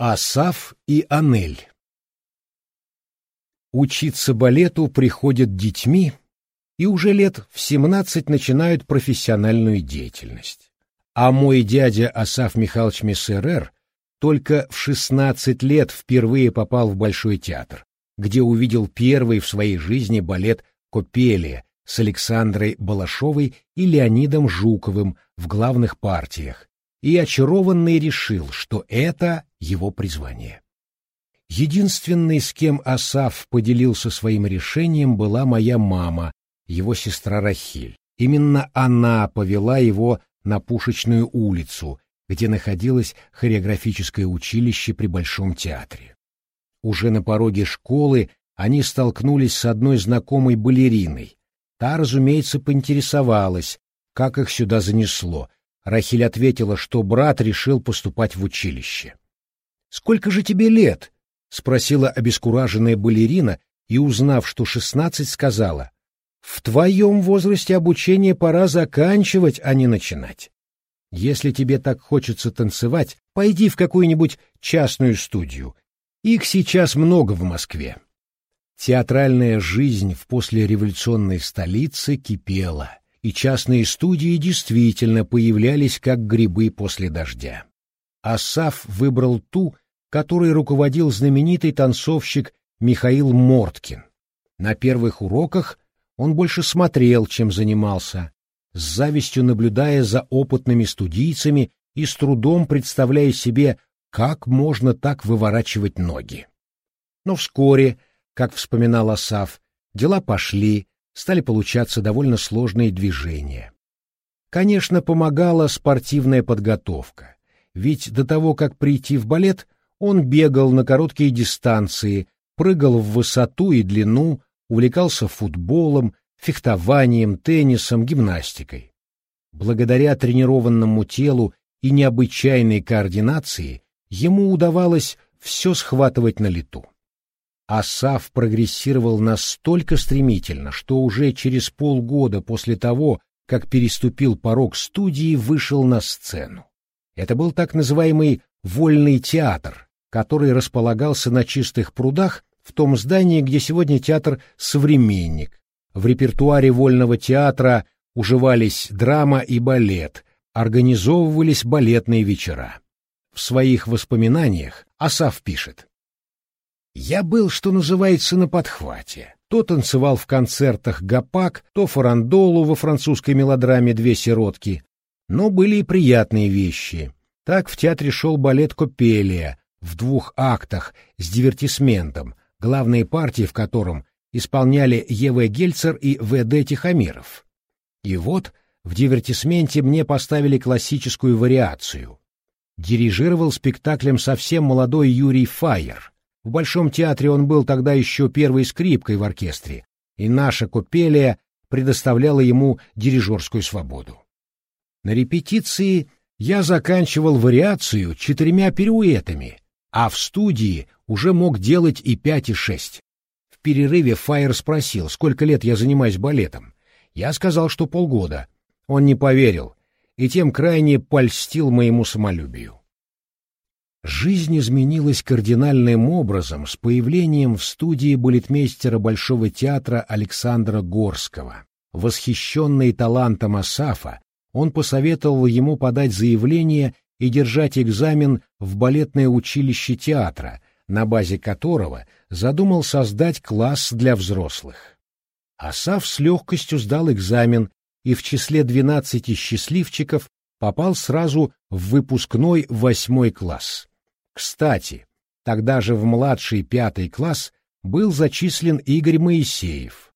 Асаф и Анель Учиться балету приходят детьми и уже лет в 17 начинают профессиональную деятельность. А мой дядя Асаф Михайлович Мессерер только в 16 лет впервые попал в Большой театр, где увидел первый в своей жизни балет «Копелия» с Александрой Балашовой и Леонидом Жуковым в главных партиях, и очарованный решил, что это его призвание. Единственной, с кем Асаф поделился своим решением, была моя мама, его сестра Рахиль. Именно она повела его на Пушечную улицу, где находилось хореографическое училище при Большом театре. Уже на пороге школы они столкнулись с одной знакомой балериной. Та, разумеется, поинтересовалась, как их сюда занесло, Рахиль ответила, что брат решил поступать в училище. «Сколько же тебе лет?» — спросила обескураженная балерина и, узнав, что шестнадцать, сказала, «В твоем возрасте обучение пора заканчивать, а не начинать. Если тебе так хочется танцевать, пойди в какую-нибудь частную студию. Их сейчас много в Москве». Театральная жизнь в послереволюционной столице кипела и частные студии действительно появлялись как грибы после дождя. Асаф выбрал ту, которой руководил знаменитый танцовщик Михаил Морткин. На первых уроках он больше смотрел, чем занимался, с завистью наблюдая за опытными студийцами и с трудом представляя себе, как можно так выворачивать ноги. Но вскоре, как вспоминал Асаф, дела пошли, стали получаться довольно сложные движения. Конечно, помогала спортивная подготовка, ведь до того, как прийти в балет, он бегал на короткие дистанции, прыгал в высоту и длину, увлекался футболом, фехтованием, теннисом, гимнастикой. Благодаря тренированному телу и необычайной координации ему удавалось все схватывать на лету. Асав прогрессировал настолько стремительно, что уже через полгода после того, как переступил порог студии, вышел на сцену. Это был так называемый «вольный театр», который располагался на чистых прудах в том здании, где сегодня театр «Современник». В репертуаре вольного театра уживались драма и балет, организовывались балетные вечера. В своих воспоминаниях Асав пишет я был, что называется, на подхвате. То танцевал в концертах гапак, то фарандолу во французской мелодраме «Две сиротки». Но были и приятные вещи. Так в театре шел балет «Копелия» в двух актах с дивертисментом, главные партии в котором исполняли Ева Гельцер и В.Д. Тихомиров. И вот в дивертисменте мне поставили классическую вариацию. Дирижировал спектаклем совсем молодой Юрий Файер — в Большом театре он был тогда еще первой скрипкой в оркестре, и наша купелия предоставляла ему дирижерскую свободу. На репетиции я заканчивал вариацию четырьмя пируэтами, а в студии уже мог делать и пять, и шесть. В перерыве Файер спросил, сколько лет я занимаюсь балетом. Я сказал, что полгода. Он не поверил и тем крайне польстил моему самолюбию. Жизнь изменилась кардинальным образом с появлением в студии балетмейстера Большого театра Александра Горского. Восхищенный талантом Асафа, он посоветовал ему подать заявление и держать экзамен в балетное училище театра, на базе которого задумал создать класс для взрослых. Асаф с легкостью сдал экзамен и в числе двенадцати счастливчиков попал сразу в выпускной восьмой класс. Кстати, тогда же в младший пятый класс был зачислен Игорь Моисеев.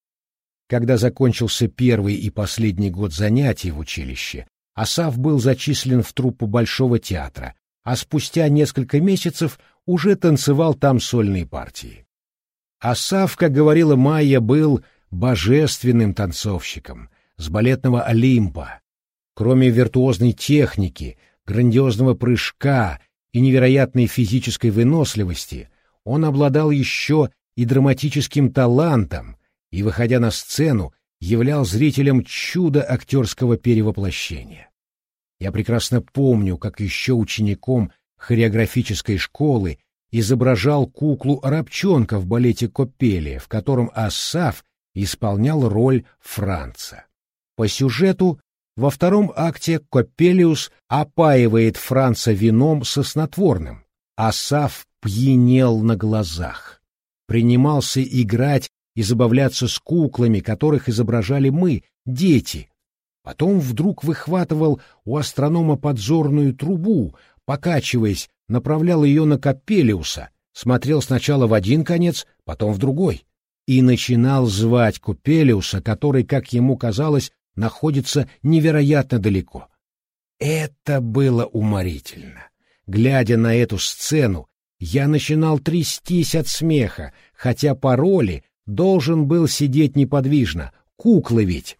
Когда закончился первый и последний год занятий в училище, Асав был зачислен в труппу Большого театра, а спустя несколько месяцев уже танцевал там сольные партии. Асав, как говорила Майя, был божественным танцовщиком с балетного Олимпа. Кроме виртуозной техники, грандиозного прыжка и невероятной физической выносливости, он обладал еще и драматическим талантом и, выходя на сцену, являл зрителям чудо актерского перевоплощения. Я прекрасно помню, как еще учеником хореографической школы изображал куклу-арабчонка в балете Копелия, в котором Ассаф исполнял роль Франца. По сюжету во втором акте Копелиус опаивает Франца вином со снотворным. Асаф пьянел на глазах. Принимался играть и забавляться с куклами, которых изображали мы, дети. Потом вдруг выхватывал у астронома подзорную трубу, покачиваясь, направлял ее на Капелиуса, смотрел сначала в один конец, потом в другой, и начинал звать Купелиуса, который, как ему казалось, находится невероятно далеко. Это было уморительно. Глядя на эту сцену, я начинал трястись от смеха, хотя по роли должен был сидеть неподвижно, куклы ведь.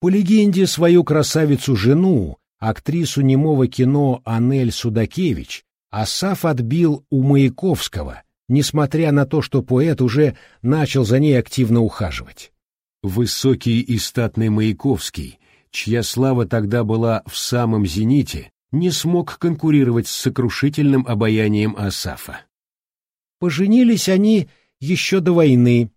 По легенде, свою красавицу-жену, актрису немого кино Анель Судакевич, Асаф отбил у Маяковского, несмотря на то, что поэт уже начал за ней активно ухаживать. Высокий и статный Маяковский, чья слава тогда была в самом зените, не смог конкурировать с сокрушительным обаянием Асафа. Поженились они еще до войны.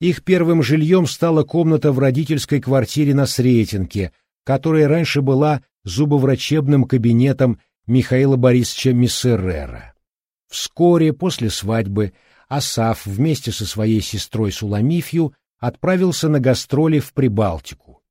Их первым жильем стала комната в родительской квартире на Сретенке, которая раньше была зубоврачебным кабинетом Михаила Борисовича Миссерера. Вскоре после свадьбы Асаф вместе со своей сестрой Суламифью отправился на гастроли в Прибалтику.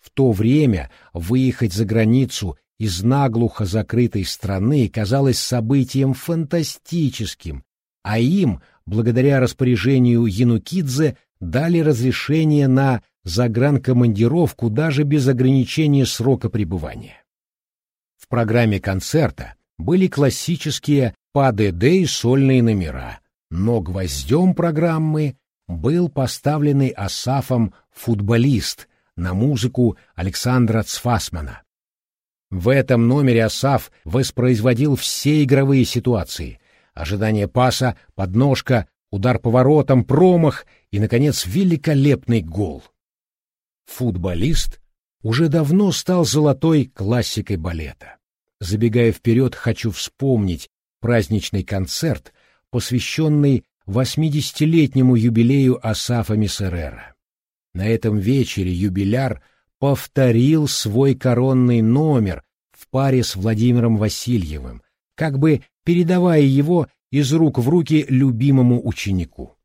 В то время выехать за границу из наглухо закрытой страны казалось событием фантастическим, а им, благодаря распоряжению Янукидзе, дали разрешение на загранкомандировку даже без ограничения срока пребывания. В программе концерта были классические ПДД и сольные номера, но гвоздем программы был поставленный Асафом футболист на музыку Александра Цфасмана. В этом номере Асаф воспроизводил все игровые ситуации. Ожидание паса, подножка, удар поворотом, промах и, наконец, великолепный гол. Футболист уже давно стал золотой классикой балета. Забегая вперед, хочу вспомнить праздничный концерт, посвященный 80-летнему юбилею Асафа Миссерера. На этом вечере юбиляр повторил свой коронный номер в паре с Владимиром Васильевым, как бы передавая его из рук в руки любимому ученику.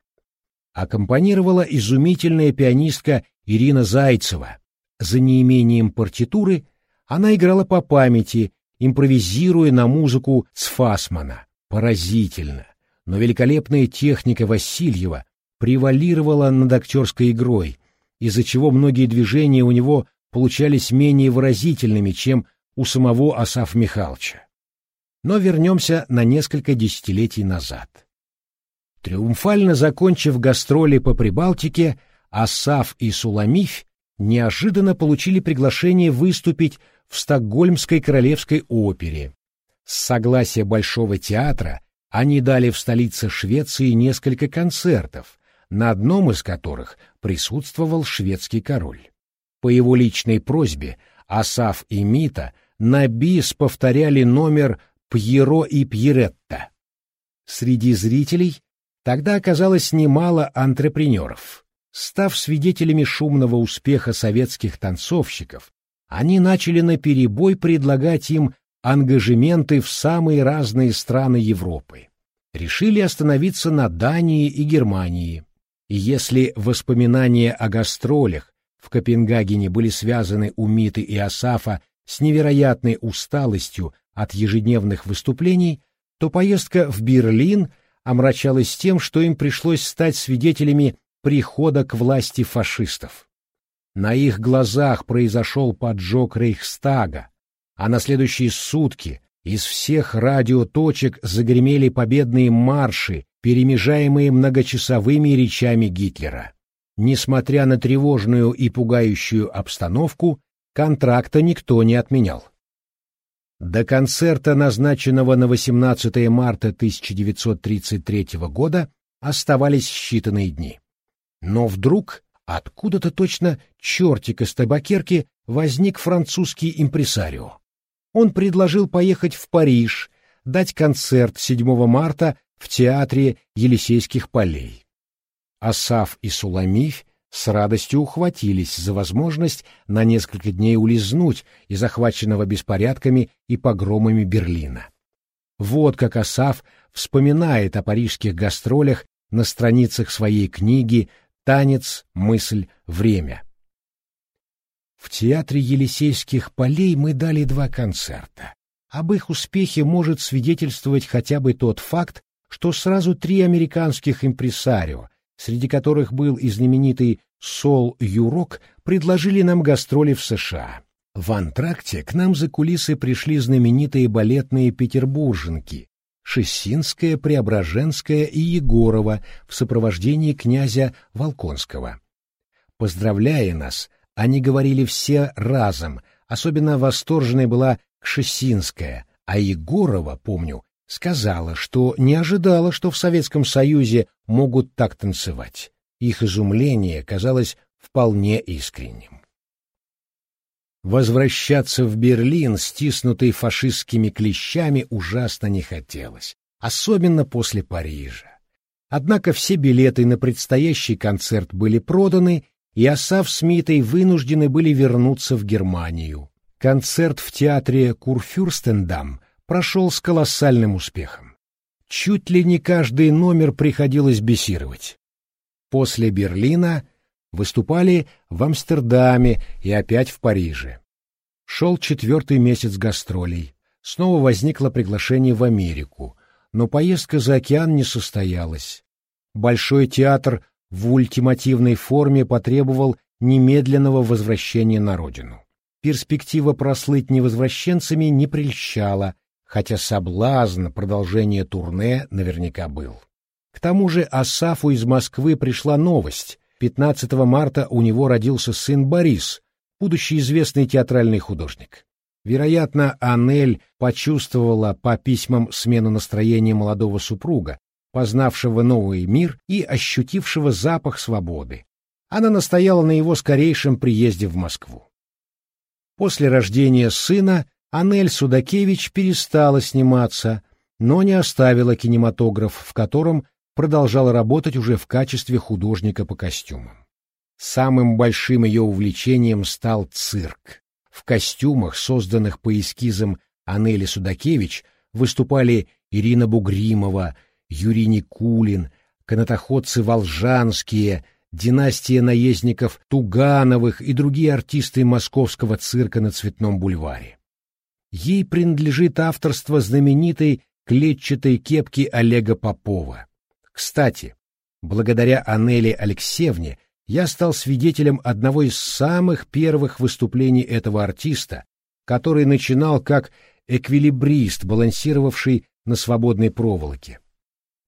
Аккомпанировала изумительная пианистка Ирина Зайцева. За неимением партитуры она играла по памяти, импровизируя на музыку Цфасмана. Поразительно, но великолепная техника Васильева превалировала над актерской игрой, из-за чего многие движения у него получались менее выразительными, чем у самого Асаф Михайловича. Но вернемся на несколько десятилетий назад. Триумфально закончив гастроли по Прибалтике, Асаф и Суламиф неожиданно получили приглашение выступить в Стокгольмской королевской опере. С согласия Большого театра они дали в столице Швеции несколько концертов, на одном из которых присутствовал шведский король. По его личной просьбе Асаф и Мита на бис повторяли номер «Пьеро и Пьеретта». Среди зрителей тогда оказалось немало антрепренеров. Став свидетелями шумного успеха советских танцовщиков, они начали наперебой предлагать им ангажементы в самые разные страны Европы. Решили остановиться на Дании и Германии. И если воспоминания о гастролях в Копенгагене были связаны у Миты и Асафа с невероятной усталостью от ежедневных выступлений, то поездка в Берлин омрачалась тем, что им пришлось стать свидетелями прихода к власти фашистов. На их глазах произошел поджог Рейхстага, а на следующие сутки из всех радиоточек загремели победные марши перемежаемые многочасовыми речами Гитлера. Несмотря на тревожную и пугающую обстановку, контракта никто не отменял. До концерта, назначенного на 18 марта 1933 года, оставались считанные дни. Но вдруг, откуда-то точно чертик из табакерки, возник французский импресарио. Он предложил поехать в Париж, дать концерт 7 марта в театре Елисейских полей. Асаф и Суламифь с радостью ухватились за возможность на несколько дней улизнуть из захваченного беспорядками и погромами Берлина. Вот как Асаф вспоминает о парижских гастролях на страницах своей книги «Танец, мысль, время». В театре Елисейских полей мы дали два концерта. Об их успехе может свидетельствовать хотя бы тот факт, что сразу три американских импресарио, среди которых был и знаменитый Сол Юрок, предложили нам гастроли в США. В антракте к нам за кулисы пришли знаменитые балетные петербурженки Шессинская, Преображенская и Егорова в сопровождении князя Волконского. Поздравляя нас, они говорили все разом, особенно восторженной была Кшесинская, а Егорова, помню, сказала, что не ожидала, что в Советском Союзе могут так танцевать. Их изумление казалось вполне искренним. Возвращаться в Берлин, стиснутый фашистскими клещами, ужасно не хотелось, особенно после Парижа. Однако все билеты на предстоящий концерт были проданы, и Асав с Митой вынуждены были вернуться в Германию. Концерт в театре Курфюрстендам прошел с колоссальным успехом. Чуть ли не каждый номер приходилось бесировать. После Берлина выступали в Амстердаме и опять в Париже. Шел четвертый месяц гастролей. Снова возникло приглашение в Америку, но поездка за океан не состоялась. Большой театр в ультимативной форме потребовал немедленного возвращения на родину. Перспектива прослыть невозвращенцами не прельщала, хотя соблазн продолжения турне наверняка был. К тому же Асафу из Москвы пришла новость. 15 марта у него родился сын Борис, будущий известный театральный художник. Вероятно, Анель почувствовала по письмам смену настроения молодого супруга, познавшего новый мир и ощутившего запах свободы. Она настояла на его скорейшем приезде в Москву. После рождения сына Анель Судакевич перестала сниматься, но не оставила кинематограф, в котором продолжала работать уже в качестве художника по костюмам. Самым большим ее увлечением стал цирк. В костюмах, созданных по эскизам Анели Судакевич, выступали Ирина Бугримова, Юрий Никулин, канатоходцы Волжанские, династия наездников Тугановых и другие артисты московского цирка на Цветном бульваре. Ей принадлежит авторство знаменитой клетчатой кепки Олега Попова. Кстати, благодаря Анеле Алексеевне я стал свидетелем одного из самых первых выступлений этого артиста, который начинал как эквилибрист, балансировавший на свободной проволоке.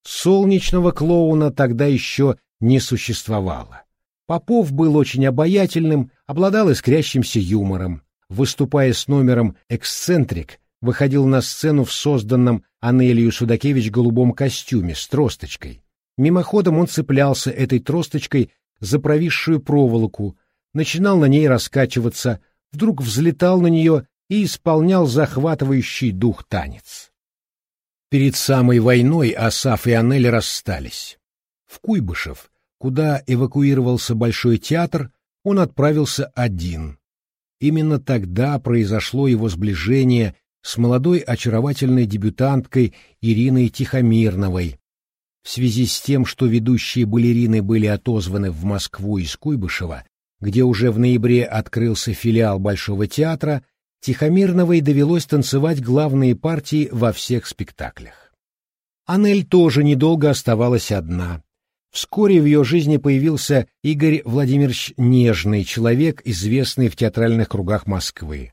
Солнечного клоуна тогда еще не существовало. Попов был очень обаятельным, обладал искрящимся юмором. Выступая с номером «Эксцентрик», выходил на сцену в созданном Анелию Судакевич голубом костюме с тросточкой. Мимоходом он цеплялся этой тросточкой за провисшую проволоку, начинал на ней раскачиваться, вдруг взлетал на нее и исполнял захватывающий дух танец. Перед самой войной Асаф и Анель расстались. В Куйбышев, куда эвакуировался Большой театр, он отправился один. Именно тогда произошло его сближение с молодой очаровательной дебютанткой Ириной Тихомирновой. В связи с тем, что ведущие балерины были отозваны в Москву из Куйбышева, где уже в ноябре открылся филиал Большого театра, Тихомирновой довелось танцевать главные партии во всех спектаклях. Анель тоже недолго оставалась одна. Вскоре в ее жизни появился Игорь Владимирович Нежный, человек, известный в театральных кругах Москвы.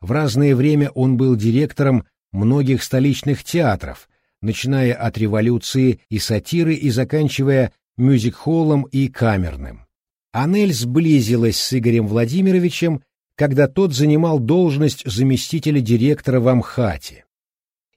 В разное время он был директором многих столичных театров, начиная от революции и сатиры и заканчивая мюзик-холлом и камерным. Анель сблизилась с Игорем Владимировичем, когда тот занимал должность заместителя директора в Амхате.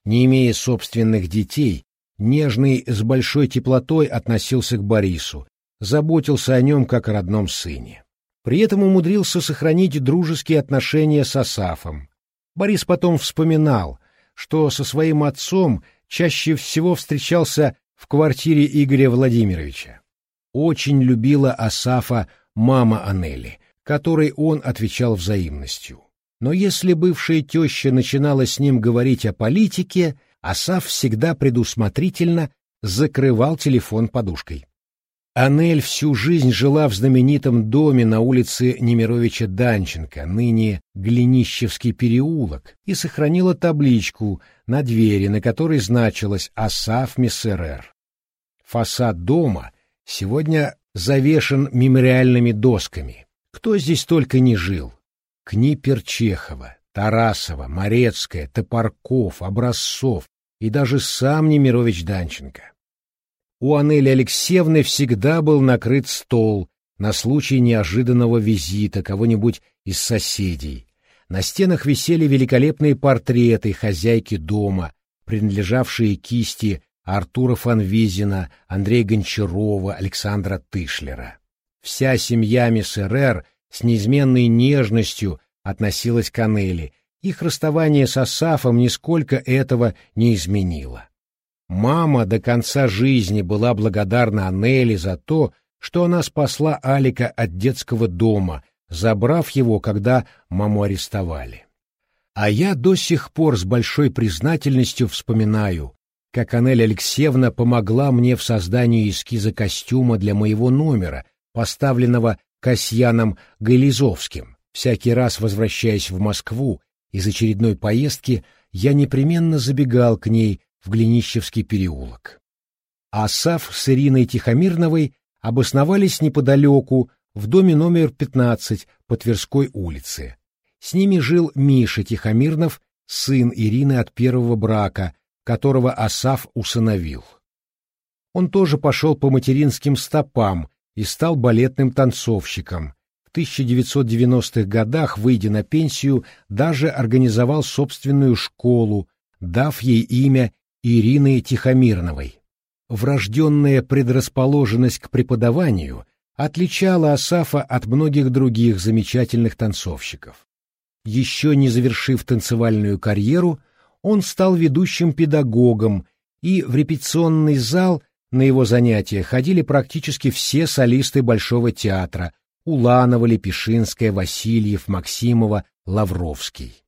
Не имея собственных детей, Нежный с большой теплотой относился к Борису, заботился о нем как о родном сыне. При этом умудрился сохранить дружеские отношения с Асафом. Борис потом вспоминал, что со своим отцом чаще всего встречался в квартире Игоря Владимировича. Очень любила Асафа мама Анели, которой он отвечал взаимностью. Но если бывшая теща начинала с ним говорить о политике, Асаф всегда предусмотрительно закрывал телефон подушкой. Анель всю жизнь жила в знаменитом доме на улице Немировича Данченко, ныне Глинищевский переулок, и сохранила табличку на двери, на которой значилось «Асаф Мессерер». Фасад дома сегодня завешен мемориальными досками. Кто здесь только не жил. Книпер Чехова, Тарасова, Морецкая, Топорков, Образцов и даже сам Немирович Данченко у Анели Алексеевны всегда был накрыт стол на случай неожиданного визита кого-нибудь из соседей. На стенах висели великолепные портреты хозяйки дома, принадлежавшие кисти Артура Фанвизина, Андрея Гончарова, Александра Тышлера. Вся семья Мессерер с неизменной нежностью относилась к Анели, их расставание с Асафом нисколько этого не изменило. Мама до конца жизни была благодарна Анели за то, что она спасла Алика от детского дома, забрав его, когда маму арестовали. А я до сих пор с большой признательностью вспоминаю, как Анель Алексеевна помогла мне в создании эскиза костюма для моего номера, поставленного Касьяном Гализовским. Всякий раз, возвращаясь в Москву из очередной поездки, я непременно забегал к ней, в Глинищевский переулок. Асаф с Ириной Тихомирновой обосновались неподалеку, в доме номер 15 по Тверской улице. С ними жил Миша Тихомирнов, сын Ирины от первого брака, которого Асаф усыновил. Он тоже пошел по материнским стопам и стал балетным танцовщиком. В 1990-х годах, выйдя на пенсию, даже организовал собственную школу, дав ей имя Ирины Тихомирновой. Врожденная предрасположенность к преподаванию отличала Асафа от многих других замечательных танцовщиков. Еще не завершив танцевальную карьеру, он стал ведущим педагогом, и в репетиционный зал на его занятия ходили практически все солисты Большого театра Уланова, Лепешинская, Васильев, Максимова, Лавровский.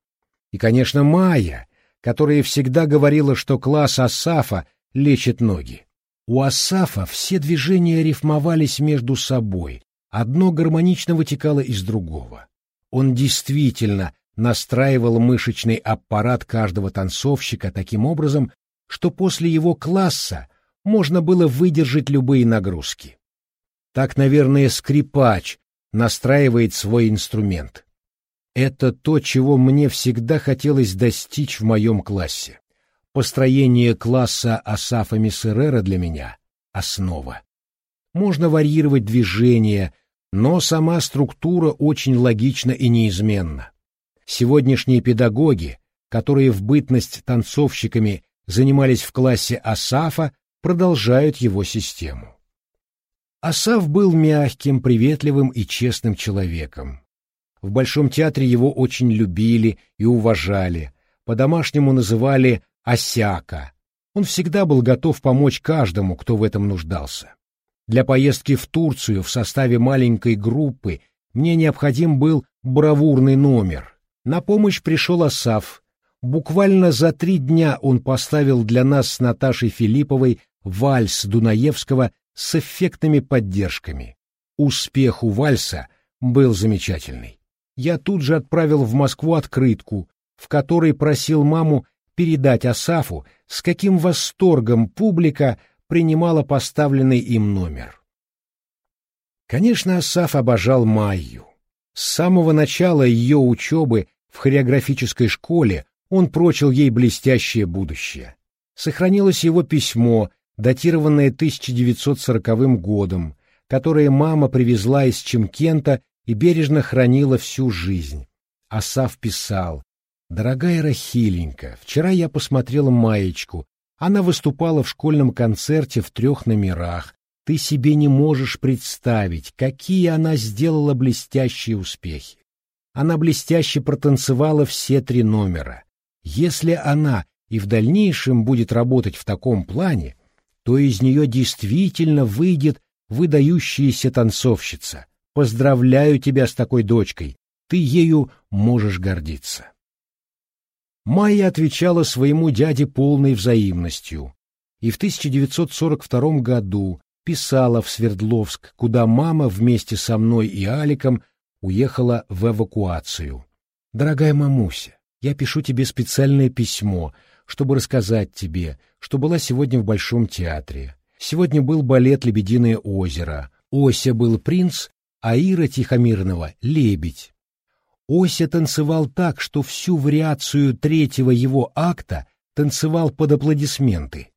И, конечно, Майя, которая всегда говорила, что класс Асафа лечит ноги. У Асафа все движения рифмовались между собой, одно гармонично вытекало из другого. Он действительно настраивал мышечный аппарат каждого танцовщика таким образом, что после его класса можно было выдержать любые нагрузки. Так, наверное, скрипач настраивает свой инструмент. Это то, чего мне всегда хотелось достичь в моем классе. Построение класса Асафа Миссерера для меня — основа. Можно варьировать движения, но сама структура очень логична и неизменна. Сегодняшние педагоги, которые в бытность танцовщиками занимались в классе Асафа, продолжают его систему. Асаф был мягким, приветливым и честным человеком. В Большом театре его очень любили и уважали, по-домашнему называли «осяка». Он всегда был готов помочь каждому, кто в этом нуждался. Для поездки в Турцию в составе маленькой группы мне необходим был бравурный номер. На помощь пришел Асав. Буквально за три дня он поставил для нас с Наташей Филипповой вальс Дунаевского с эффектными поддержками. Успех у вальса был замечательный я тут же отправил в Москву открытку, в которой просил маму передать Асафу, с каким восторгом публика принимала поставленный им номер. Конечно, Асаф обожал Майю. С самого начала ее учебы в хореографической школе он прочил ей блестящее будущее. Сохранилось его письмо, датированное 1940 годом, которое мама привезла из Чемкента и бережно хранила всю жизнь. Асав писал, «Дорогая Рахиленька, вчера я посмотрел маечку. Она выступала в школьном концерте в трех номерах. Ты себе не можешь представить, какие она сделала блестящие успехи. Она блестяще протанцевала все три номера. Если она и в дальнейшем будет работать в таком плане, то из нее действительно выйдет выдающаяся танцовщица. Поздравляю тебя с такой дочкой, ты ею можешь гордиться. Майя отвечала своему дяде полной взаимностью, и в 1942 году писала в Свердловск, куда мама вместе со мной и Аликом уехала в эвакуацию. «Дорогая мамуся, я пишу тебе специальное письмо, чтобы рассказать тебе, что была сегодня в Большом театре. Сегодня был балет «Лебединое озеро». Ося был принц, а Ира Тихомирного — лебедь. Ося танцевал так, что всю вариацию третьего его акта танцевал под аплодисменты.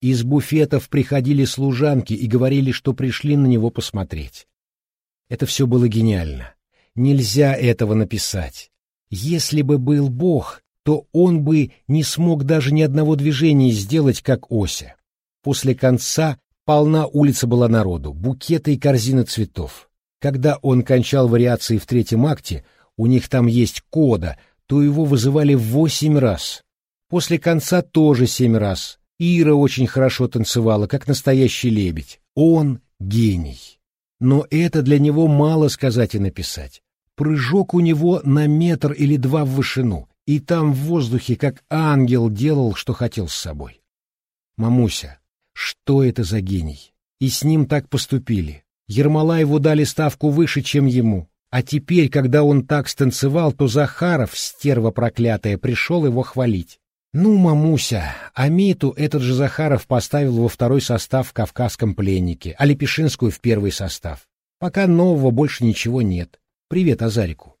Из буфетов приходили служанки и говорили, что пришли на него посмотреть. Это все было гениально. Нельзя этого написать. Если бы был Бог, то он бы не смог даже ни одного движения сделать, как Ося. После конца полна улица была народу, букеты и корзины цветов. Когда он кончал вариации в третьем акте, у них там есть кода, то его вызывали восемь раз. После конца тоже семь раз. Ира очень хорошо танцевала, как настоящий лебедь. Он гений. Но это для него мало сказать и написать. Прыжок у него на метр или два в вышину, и там в воздухе, как ангел, делал, что хотел с собой. Мамуся, что это за гений? И с ним так поступили. Ермолаеву дали ставку выше, чем ему. А теперь, когда он так станцевал, то Захаров, стерва проклятая, пришел его хвалить. Ну, мамуся, а Миту этот же Захаров поставил во второй состав в «Кавказском пленнике», а Лепешинскую в первый состав. Пока нового больше ничего нет. Привет Азарику.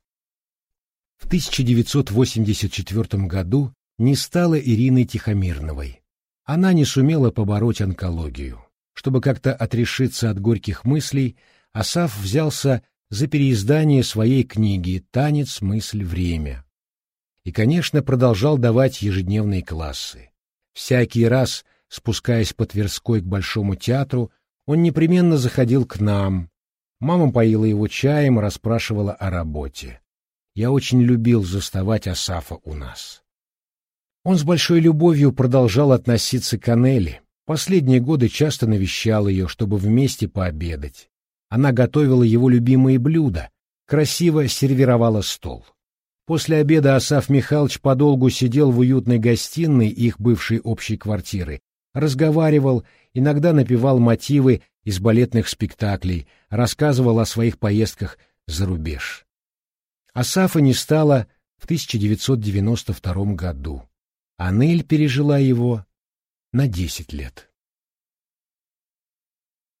В 1984 году не стало Ирины Тихомирновой. Она не сумела побороть онкологию. Чтобы как-то отрешиться от горьких мыслей, Асаф взялся за переиздание своей книги «Танец, мысль, время» и, конечно, продолжал давать ежедневные классы. Всякий раз, спускаясь по Тверской к Большому театру, он непременно заходил к нам. Мама поила его чаем и расспрашивала о работе. Я очень любил заставать Асафа у нас. Он с большой любовью продолжал относиться к Анели. Последние годы часто навещал ее, чтобы вместе пообедать. Она готовила его любимые блюда, красиво сервировала стол. После обеда Асаф Михайлович подолгу сидел в уютной гостиной их бывшей общей квартиры, разговаривал, иногда напевал мотивы из балетных спектаклей, рассказывал о своих поездках за рубеж. Асафа не стало в 1992 году. Анель пережила его на десять лет.